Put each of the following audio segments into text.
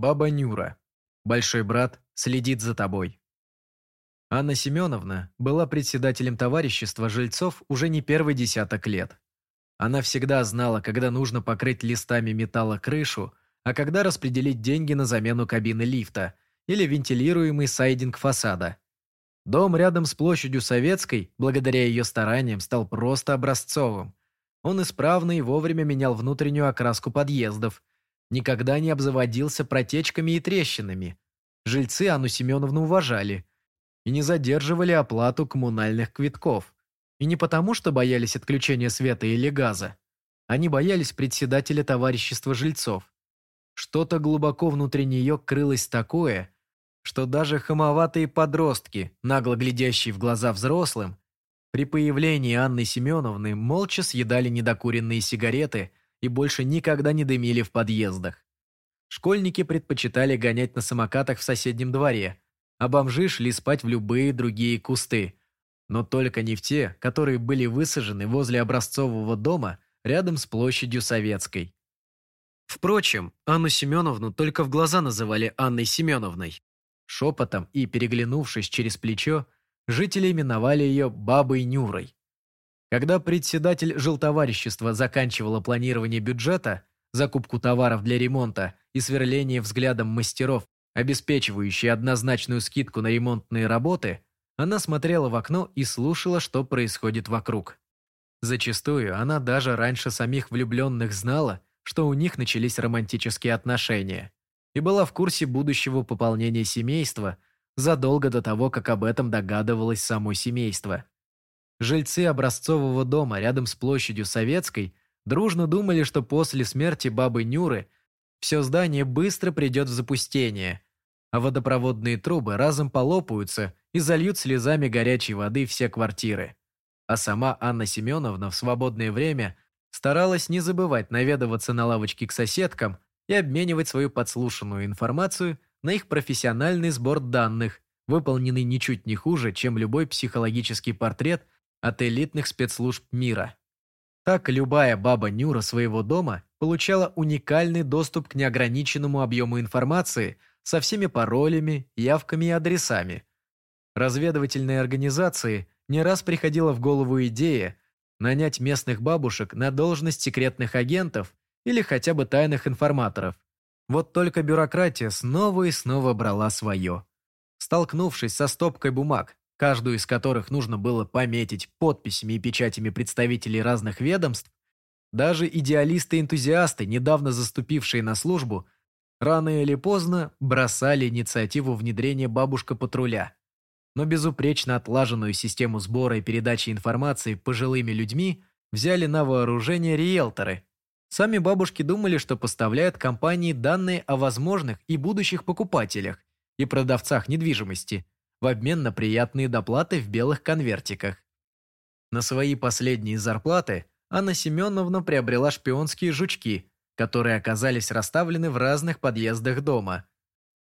Баба Нюра. Большой брат следит за тобой. Анна Семеновна была председателем товарищества жильцов уже не первый десяток лет. Она всегда знала, когда нужно покрыть листами металла крышу, а когда распределить деньги на замену кабины лифта или вентилируемый сайдинг фасада. Дом рядом с площадью Советской, благодаря ее стараниям, стал просто образцовым. Он исправно и вовремя менял внутреннюю окраску подъездов, никогда не обзаводился протечками и трещинами. Жильцы Анну Семеновну уважали и не задерживали оплату коммунальных квитков. И не потому, что боялись отключения света или газа. Они боялись председателя товарищества жильцов. Что-то глубоко внутри нее крылось такое, что даже хамоватые подростки, нагло глядящие в глаза взрослым, при появлении Анны Семеновны молча съедали недокуренные сигареты и больше никогда не дымили в подъездах. Школьники предпочитали гонять на самокатах в соседнем дворе, а бомжи шли спать в любые другие кусты, но только не в те, которые были высажены возле образцового дома рядом с площадью Советской. Впрочем, Анну Семеновну только в глаза называли Анной Семеновной. Шепотом и переглянувшись через плечо, жители именовали ее «бабой Нюрой». Когда председатель жилтоварищества заканчивала планирование бюджета, закупку товаров для ремонта и сверление взглядом мастеров, обеспечивающие однозначную скидку на ремонтные работы, она смотрела в окно и слушала, что происходит вокруг. Зачастую она даже раньше самих влюбленных знала, что у них начались романтические отношения и была в курсе будущего пополнения семейства задолго до того, как об этом догадывалось само семейство. Жильцы образцового дома рядом с площадью Советской дружно думали, что после смерти бабы Нюры все здание быстро придет в запустение, а водопроводные трубы разом полопаются и зальют слезами горячей воды все квартиры. А сама Анна Семеновна в свободное время старалась не забывать наведываться на лавочке к соседкам и обменивать свою подслушанную информацию на их профессиональный сбор данных, выполненный ничуть не хуже, чем любой психологический портрет от элитных спецслужб мира. Так любая баба Нюра своего дома получала уникальный доступ к неограниченному объему информации со всеми паролями, явками и адресами. Разведывательной организации не раз приходила в голову идея нанять местных бабушек на должность секретных агентов или хотя бы тайных информаторов. Вот только бюрократия снова и снова брала свое. Столкнувшись со стопкой бумаг, каждую из которых нужно было пометить подписями и печатями представителей разных ведомств, даже идеалисты-энтузиасты, недавно заступившие на службу, рано или поздно бросали инициативу внедрения бабушка-патруля. Но безупречно отлаженную систему сбора и передачи информации пожилыми людьми взяли на вооружение риэлторы – Сами бабушки думали, что поставляют компании данные о возможных и будущих покупателях и продавцах недвижимости в обмен на приятные доплаты в белых конвертиках. На свои последние зарплаты Анна Семеновна приобрела шпионские жучки, которые оказались расставлены в разных подъездах дома.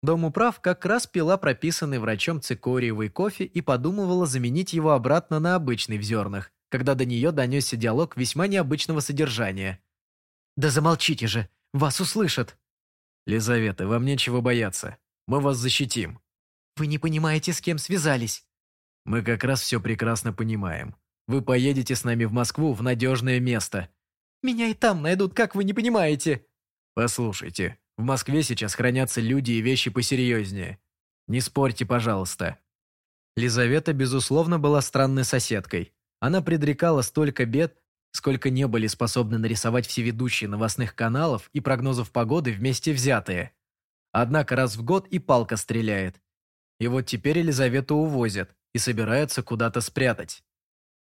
Дом управ как раз пила прописанный врачом цикориевый кофе и подумывала заменить его обратно на обычный в зернах, когда до нее донесся диалог весьма необычного содержания – «Да замолчите же! Вас услышат!» «Лизавета, вам нечего бояться. Мы вас защитим». «Вы не понимаете, с кем связались». «Мы как раз все прекрасно понимаем. Вы поедете с нами в Москву в надежное место». «Меня и там найдут, как вы не понимаете?» «Послушайте, в Москве сейчас хранятся люди и вещи посерьезнее. Не спорьте, пожалуйста». Лизавета, безусловно, была странной соседкой. Она предрекала столько бед, сколько не были способны нарисовать все ведущие новостных каналов и прогнозов погоды вместе взятые. Однако раз в год и палка стреляет. И вот теперь Елизавету увозят и собираются куда-то спрятать.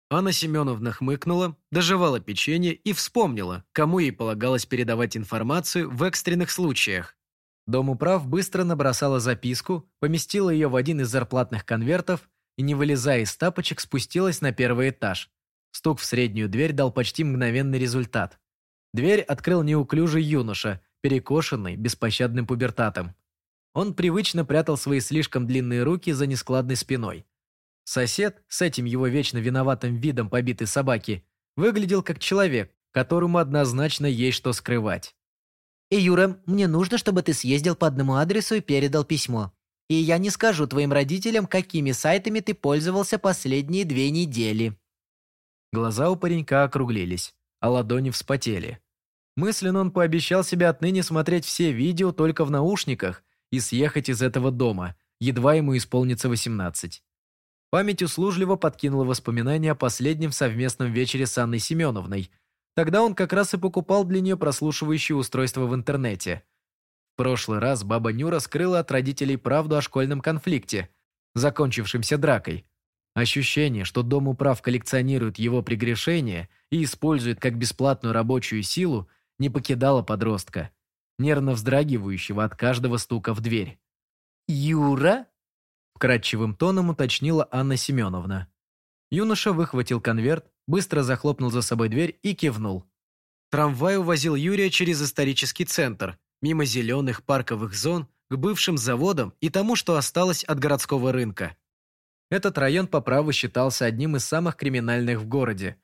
Анна Семеновна хмыкнула, доживала печенье и вспомнила, кому ей полагалось передавать информацию в экстренных случаях. Дом управ быстро набросала записку, поместила ее в один из зарплатных конвертов и, не вылезая из тапочек, спустилась на первый этаж, Стук в среднюю дверь дал почти мгновенный результат. Дверь открыл неуклюжий юноша, перекошенный, беспощадным пубертатом. Он привычно прятал свои слишком длинные руки за нескладной спиной. Сосед, с этим его вечно виноватым видом побитой собаки, выглядел как человек, которому однозначно есть что скрывать. И, Юра, мне нужно, чтобы ты съездил по одному адресу и передал письмо. И я не скажу твоим родителям, какими сайтами ты пользовался последние две недели». Глаза у паренька округлились, а ладони вспотели. Мысленно он пообещал себе отныне смотреть все видео только в наушниках и съехать из этого дома, едва ему исполнится 18. Память услужливо подкинула воспоминания о последнем совместном вечере с Анной Семеновной – Тогда он как раз и покупал для нее прослушивающее устройство в интернете. В прошлый раз баба Нюра скрыла от родителей правду о школьном конфликте, закончившемся дракой. Ощущение, что Дом управ коллекционирует его прегрешения и использует как бесплатную рабочую силу, не покидало подростка, нервно вздрагивающего от каждого стука в дверь. «Юра?» – вкрадчивым тоном уточнила Анна Семеновна. Юноша выхватил конверт, быстро захлопнул за собой дверь и кивнул. Трамвай увозил Юрия через исторический центр, мимо зеленых парковых зон, к бывшим заводам и тому, что осталось от городского рынка. Этот район по праву считался одним из самых криминальных в городе.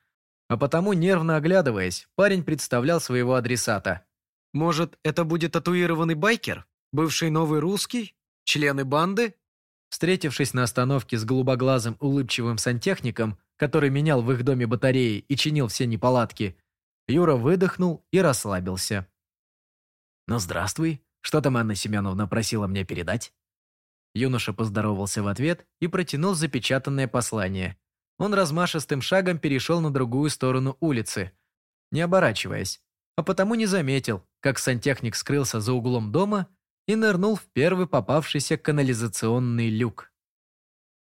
А потому, нервно оглядываясь, парень представлял своего адресата. Может, это будет татуированный байкер? Бывший новый русский? Члены банды? Встретившись на остановке с голубоглазым улыбчивым сантехником, который менял в их доме батареи и чинил все неполадки, Юра выдохнул и расслабился. «Ну, здравствуй. Что там Анна Семеновна просила мне передать?» Юноша поздоровался в ответ и протянул запечатанное послание. Он размашистым шагом перешел на другую сторону улицы, не оборачиваясь, а потому не заметил, как сантехник скрылся за углом дома и нырнул в первый попавшийся канализационный люк.